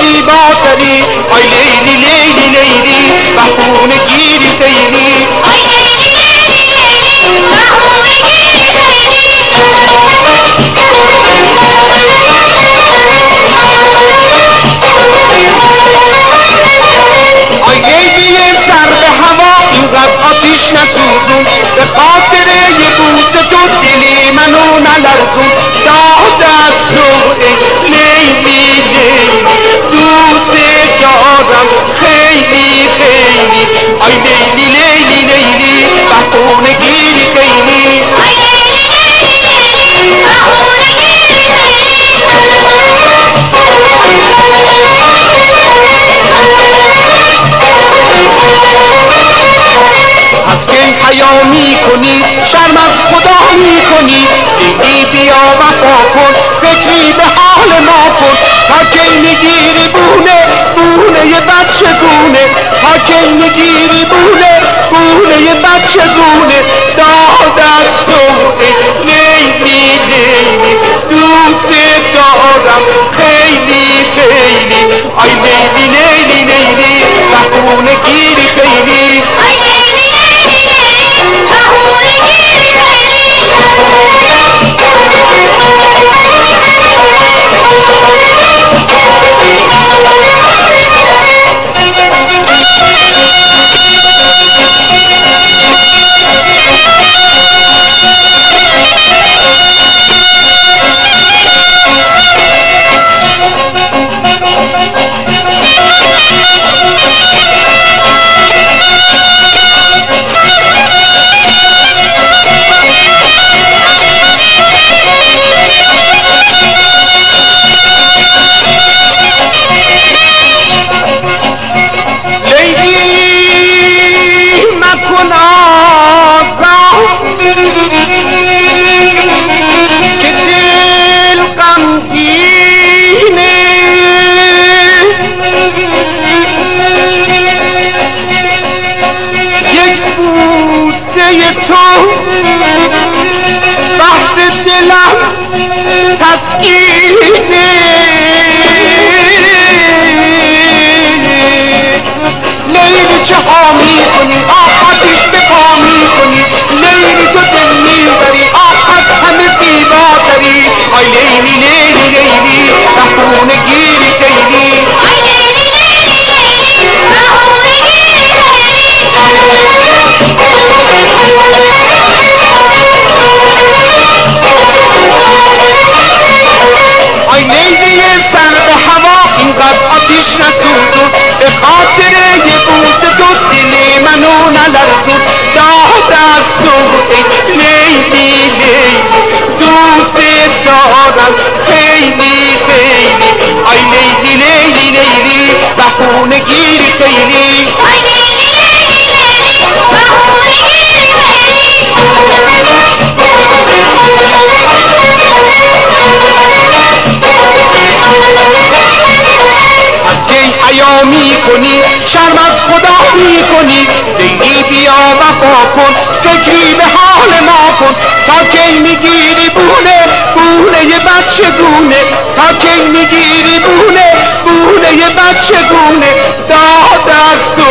زیباتری آی لیلی لیلی با بهونه گیری تی تیلی آی لیلی لیلی بهونه گیری تیلی آی لیلی سر به هوا اینقدر آتش نسوزون. به خاطر یه بوسه تو دلی منو نلرزون. داد از تو ای لیلی. خیلی آی لیلی لیلی لیلی بهونه گیری خیلی پس که حیا می کنی شرم از خدا می کنی لیلی بیا وفا کن فکری به حال ما کن تا کی می‌گیری بونه تا کی می‌گیری بونه بونه یه مکن آزاد. که دل غمگینه. یک بوسه تو بحث دلم تسکینه. نلرزون داد از تو لیلی لیلی دوست دارم. خیلی خیلی آی لیلی لیلی لیلی بهونه گیری خیلی. از کی حیا می کنی شرم از خدا می کنی دیدی بیا وفا کن فکری به حال ما کن. تا کی می‌گیری بونه بونه یه بچه گونه. تا کی می‌گیری بونه بونه یه بچه گونه. داد از تو